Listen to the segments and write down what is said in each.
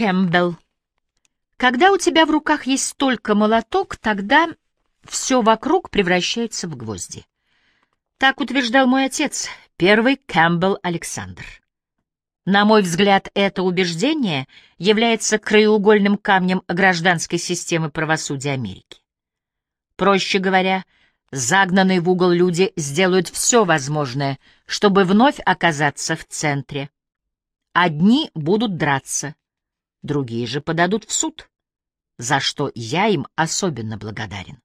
Кэмпбелл. Когда у тебя в руках есть только молоток, тогда все вокруг превращается в гвозди. Так утверждал мой отец, первый Кэмпбелл Александр. На мой взгляд, это убеждение является краеугольным камнем гражданской системы правосудия Америки. Проще говоря, загнанные в угол люди сделают все возможное, чтобы вновь оказаться в центре. Одни будут драться, другие же подадут в суд, за что я им особенно благодарен.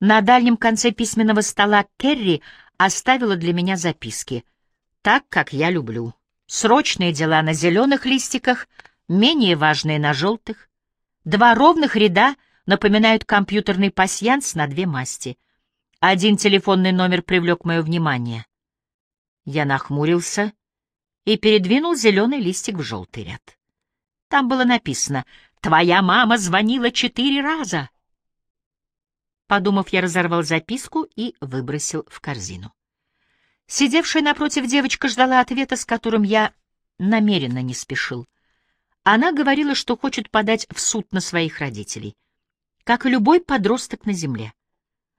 На дальнем конце письменного стола Керри оставила для меня записки, так, как я люблю. Срочные дела на зеленых листиках, менее важные на желтых. Два ровных ряда напоминают компьютерный пасьянс на две масти. Один телефонный номер привлек мое внимание. Я нахмурился и передвинул зеленый листик в желтый ряд. Там было написано «Твоя мама звонила четыре раза». Подумав, я разорвал записку и выбросил в корзину. Сидевшая напротив девочка ждала ответа, с которым я намеренно не спешил. Она говорила, что хочет подать в суд на своих родителей, как и любой подросток на земле.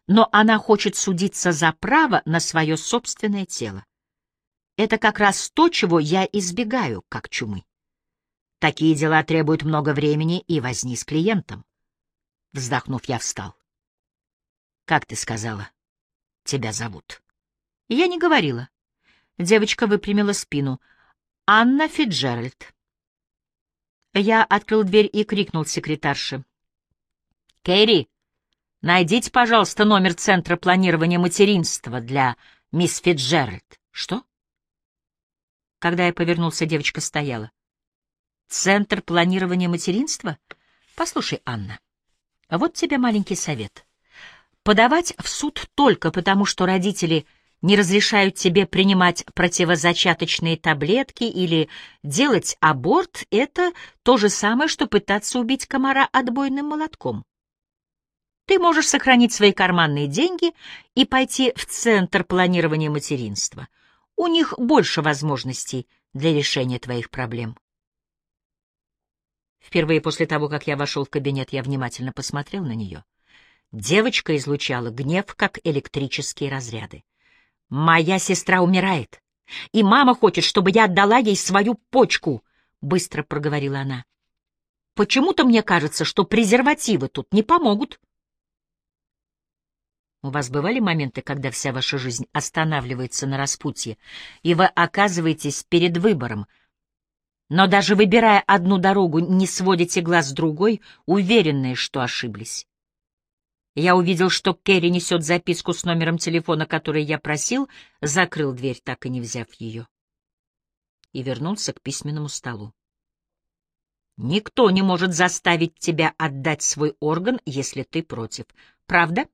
Но она хочет судиться за право на свое собственное тело. Это как раз то, чего я избегаю, как чумы. Такие дела требуют много времени и возни с клиентом. Вздохнув, я встал. «Как ты сказала? Тебя зовут?» Я не говорила. Девочка выпрямила спину. «Анна Фиджеральд». Я открыл дверь и крикнул секретарше. «Кэрри, найдите, пожалуйста, номер Центра планирования материнства для мисс Фиджеральд». «Что?» Когда я повернулся, девочка стояла. «Центр планирования материнства? Послушай, Анна, вот тебе маленький совет. Подавать в суд только потому, что родители — не разрешают тебе принимать противозачаточные таблетки или делать аборт, это то же самое, что пытаться убить комара отбойным молотком. Ты можешь сохранить свои карманные деньги и пойти в Центр планирования материнства. У них больше возможностей для решения твоих проблем. Впервые после того, как я вошел в кабинет, я внимательно посмотрел на нее. Девочка излучала гнев, как электрические разряды. «Моя сестра умирает, и мама хочет, чтобы я отдала ей свою почку», — быстро проговорила она. «Почему-то мне кажется, что презервативы тут не помогут». У вас бывали моменты, когда вся ваша жизнь останавливается на распутье, и вы оказываетесь перед выбором, но даже выбирая одну дорогу, не сводите глаз с другой, уверенные, что ошиблись? Я увидел, что Керри несет записку с номером телефона, который я просил, закрыл дверь, так и не взяв ее, и вернулся к письменному столу. Никто не может заставить тебя отдать свой орган, если ты против. Правда?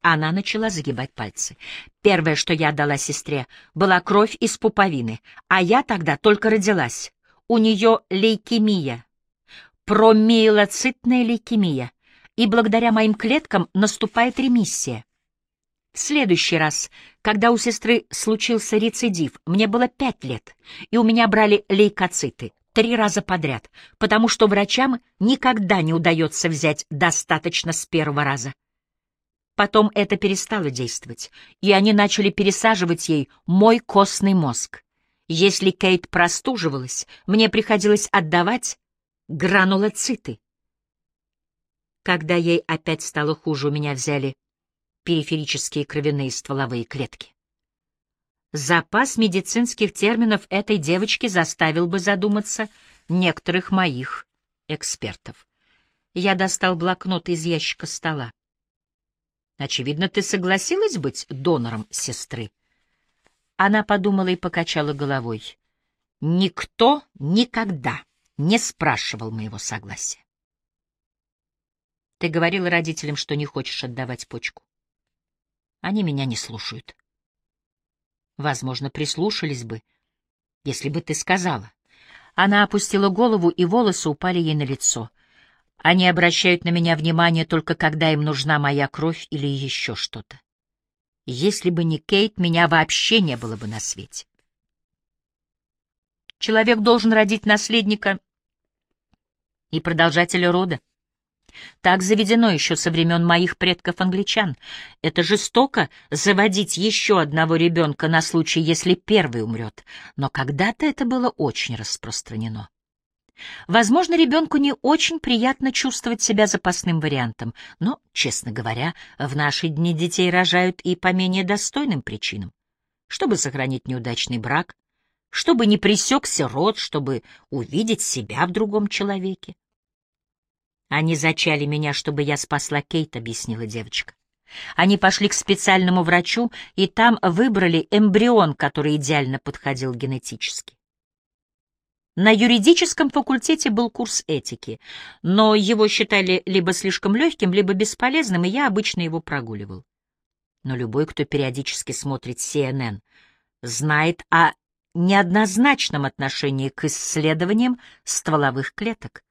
Она начала загибать пальцы. Первое, что я дала сестре, была кровь из пуповины, а я тогда только родилась. У нее лейкемия, промиелоцитная лейкемия и благодаря моим клеткам наступает ремиссия. В следующий раз, когда у сестры случился рецидив, мне было пять лет, и у меня брали лейкоциты три раза подряд, потому что врачам никогда не удается взять достаточно с первого раза. Потом это перестало действовать, и они начали пересаживать ей мой костный мозг. Если Кейт простуживалась, мне приходилось отдавать гранулоциты. Когда ей опять стало хуже, у меня взяли периферические кровяные стволовые клетки. Запас медицинских терминов этой девочки заставил бы задуматься некоторых моих экспертов. Я достал блокнот из ящика стола. Очевидно, ты согласилась быть донором сестры. Она подумала и покачала головой. Никто никогда не спрашивал моего согласия. Ты говорила родителям, что не хочешь отдавать почку. Они меня не слушают. Возможно, прислушались бы, если бы ты сказала. Она опустила голову, и волосы упали ей на лицо. Они обращают на меня внимание только когда им нужна моя кровь или еще что-то. Если бы не Кейт, меня вообще не было бы на свете. Человек должен родить наследника и продолжатель рода. Так заведено еще со времен моих предков-англичан. Это жестоко заводить еще одного ребенка на случай, если первый умрет, но когда-то это было очень распространено. Возможно, ребенку не очень приятно чувствовать себя запасным вариантом, но, честно говоря, в наши дни детей рожают и по менее достойным причинам. Чтобы сохранить неудачный брак, чтобы не пресекся род, чтобы увидеть себя в другом человеке. Они зачали меня, чтобы я спасла Кейт, объяснила девочка. Они пошли к специальному врачу, и там выбрали эмбрион, который идеально подходил генетически. На юридическом факультете был курс этики, но его считали либо слишком легким, либо бесполезным, и я обычно его прогуливал. Но любой, кто периодически смотрит CNN, знает о неоднозначном отношении к исследованиям стволовых клеток.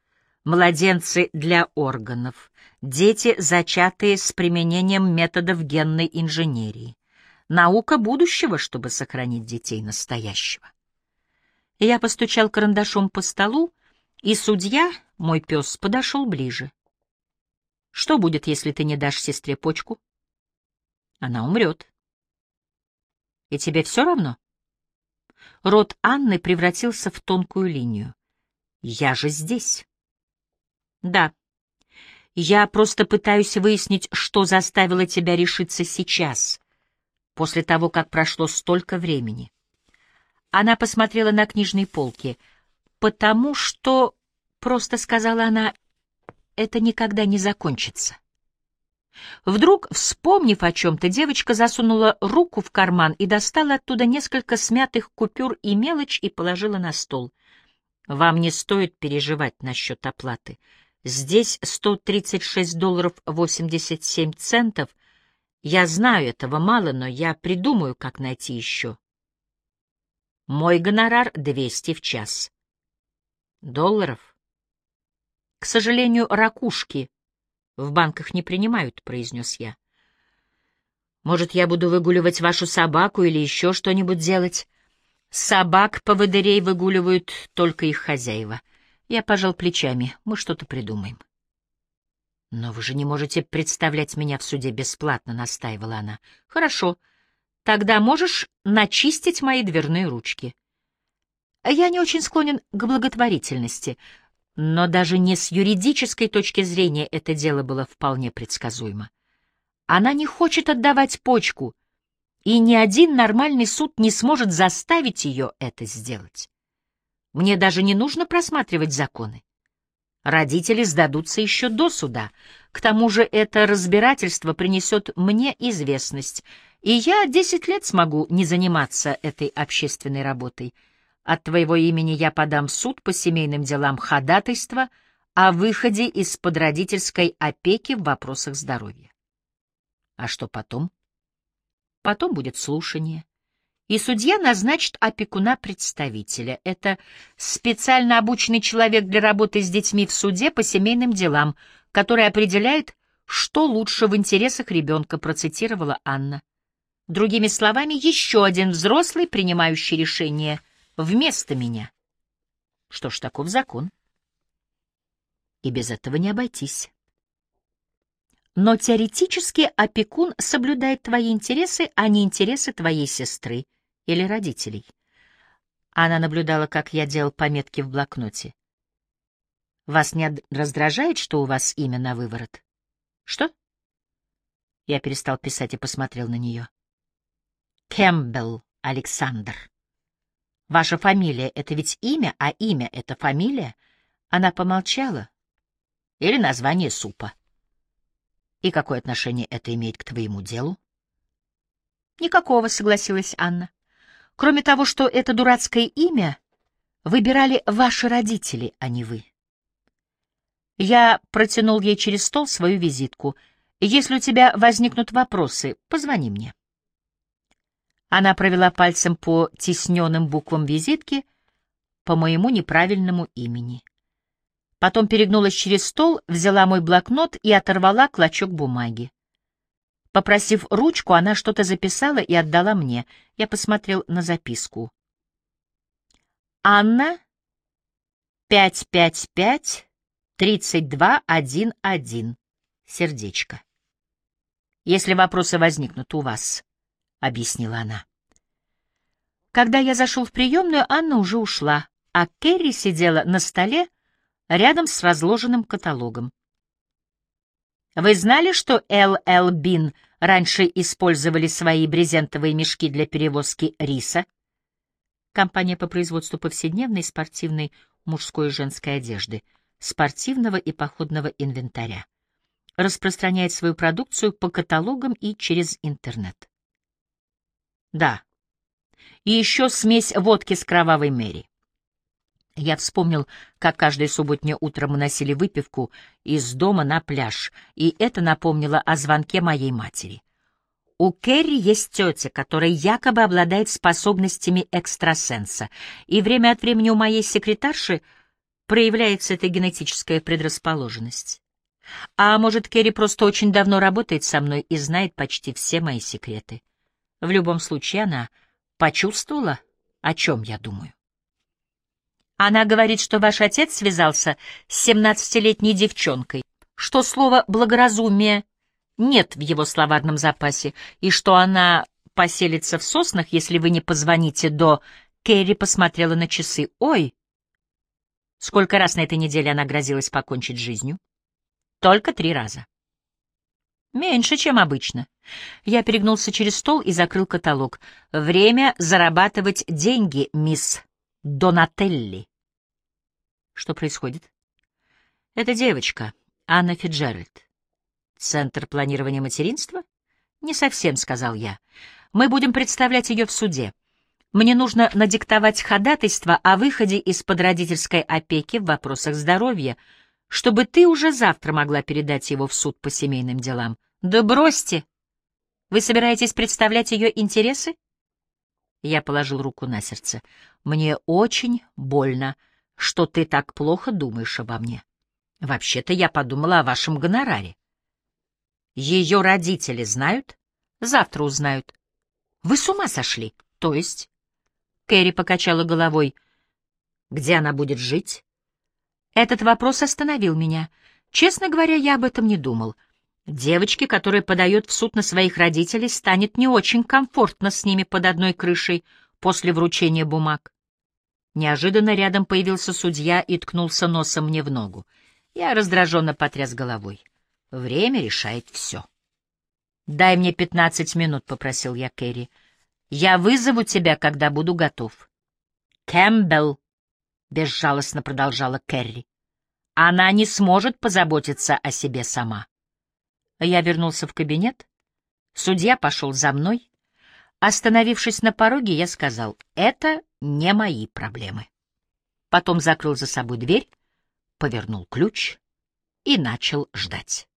Младенцы для органов, дети, зачатые с применением методов генной инженерии. Наука будущего, чтобы сохранить детей настоящего. Я постучал карандашом по столу, и судья, мой пес, подошел ближе. Что будет, если ты не дашь сестре почку? Она умрет. И тебе все равно? Рот Анны превратился в тонкую линию. Я же здесь. Да. Я просто пытаюсь выяснить, что заставило тебя решиться сейчас, после того, как прошло столько времени. Она посмотрела на книжные полки. «Потому что...» — просто сказала она, — «это никогда не закончится». Вдруг, вспомнив о чем-то, девочка засунула руку в карман и достала оттуда несколько смятых купюр и мелочь и положила на стол. «Вам не стоит переживать насчет оплаты. Здесь 136 долларов 87 центов. Я знаю, этого мало, но я придумаю, как найти еще». Мой гонорар — двести в час. Долларов? К сожалению, ракушки в банках не принимают, — произнес я. Может, я буду выгуливать вашу собаку или еще что-нибудь делать? Собак поводырей выгуливают только их хозяева. Я пожал плечами. Мы что-то придумаем. Но вы же не можете представлять меня в суде бесплатно, — настаивала она. Хорошо. — Тогда можешь начистить мои дверные ручки. Я не очень склонен к благотворительности, но даже не с юридической точки зрения это дело было вполне предсказуемо. Она не хочет отдавать почку, и ни один нормальный суд не сможет заставить ее это сделать. Мне даже не нужно просматривать законы. Родители сдадутся еще до суда. К тому же это разбирательство принесет мне известность — и я десять лет смогу не заниматься этой общественной работой. От твоего имени я подам суд по семейным делам ходатайства о выходе из-под родительской опеки в вопросах здоровья. А что потом? Потом будет слушание. И судья назначит опекуна-представителя. Это специально обученный человек для работы с детьми в суде по семейным делам, который определяет, что лучше в интересах ребенка, процитировала Анна. Другими словами, еще один взрослый, принимающий решение вместо меня. Что ж, таков закон. И без этого не обойтись. Но теоретически опекун соблюдает твои интересы, а не интересы твоей сестры или родителей. Она наблюдала, как я делал пометки в блокноте. Вас не раздражает, что у вас имя на выворот? Что? Я перестал писать и посмотрел на нее. Кэмпбелл Александр. Ваша фамилия — это ведь имя, а имя — это фамилия? Она помолчала. Или название супа. И какое отношение это имеет к твоему делу? Никакого, согласилась Анна. Кроме того, что это дурацкое имя выбирали ваши родители, а не вы. Я протянул ей через стол свою визитку. Если у тебя возникнут вопросы, позвони мне. Она провела пальцем по тисненным буквам визитки по моему неправильному имени. Потом перегнулась через стол, взяла мой блокнот и оторвала клочок бумаги. Попросив ручку, она что-то записала и отдала мне. Я посмотрел на записку. Анна, 555 3211. Сердечко. Если вопросы возникнут у вас, — объяснила она. Когда я зашел в приемную, Анна уже ушла, а Керри сидела на столе рядом с разложенным каталогом. Вы знали, что Л.Л. Бин раньше использовали свои брезентовые мешки для перевозки риса? Компания по производству повседневной, спортивной, мужской и женской одежды, спортивного и походного инвентаря. Распространяет свою продукцию по каталогам и через интернет. Да. И еще смесь водки с кровавой Мэри. Я вспомнил, как каждое субботнее утро мы носили выпивку из дома на пляж, и это напомнило о звонке моей матери. У Керри есть тетя, которая якобы обладает способностями экстрасенса, и время от времени у моей секретарши проявляется эта генетическая предрасположенность. А может, Керри просто очень давно работает со мной и знает почти все мои секреты. В любом случае, она почувствовала, о чем я думаю. Она говорит, что ваш отец связался с семнадцатилетней девчонкой, что слово «благоразумие» нет в его словарном запасе, и что она поселится в соснах, если вы не позвоните до... Керри посмотрела на часы. «Ой!» Сколько раз на этой неделе она грозилась покончить жизнью? Только три раза. Меньше, чем обычно. Я перегнулся через стол и закрыл каталог. Время зарабатывать деньги, мисс Донателли. Что происходит? Это девочка, Анна Фиджеральд. Центр планирования материнства? Не совсем, сказал я. Мы будем представлять ее в суде. Мне нужно надиктовать ходатайство о выходе из-под родительской опеки в вопросах здоровья, чтобы ты уже завтра могла передать его в суд по семейным делам. Да бросьте! Вы собираетесь представлять ее интересы? Я положил руку на сердце. Мне очень больно, что ты так плохо думаешь обо мне. Вообще-то я подумала о вашем гонораре. Ее родители знают? Завтра узнают. Вы с ума сошли? То есть? Кэрри покачала головой. Где она будет жить? Этот вопрос остановил меня. Честно говоря, я об этом не думал. Девочке, которая подает в суд на своих родителей, станет не очень комфортно с ними под одной крышей после вручения бумаг. Неожиданно рядом появился судья и ткнулся носом мне в ногу. Я раздраженно потряс головой. Время решает все. «Дай мне пятнадцать минут», — попросил я Кэрри. «Я вызову тебя, когда буду готов». «Кэмпбелл», — безжалостно продолжала Кэрри, — «она не сможет позаботиться о себе сама». Я вернулся в кабинет. Судья пошел за мной. Остановившись на пороге, я сказал, это не мои проблемы. Потом закрыл за собой дверь, повернул ключ и начал ждать.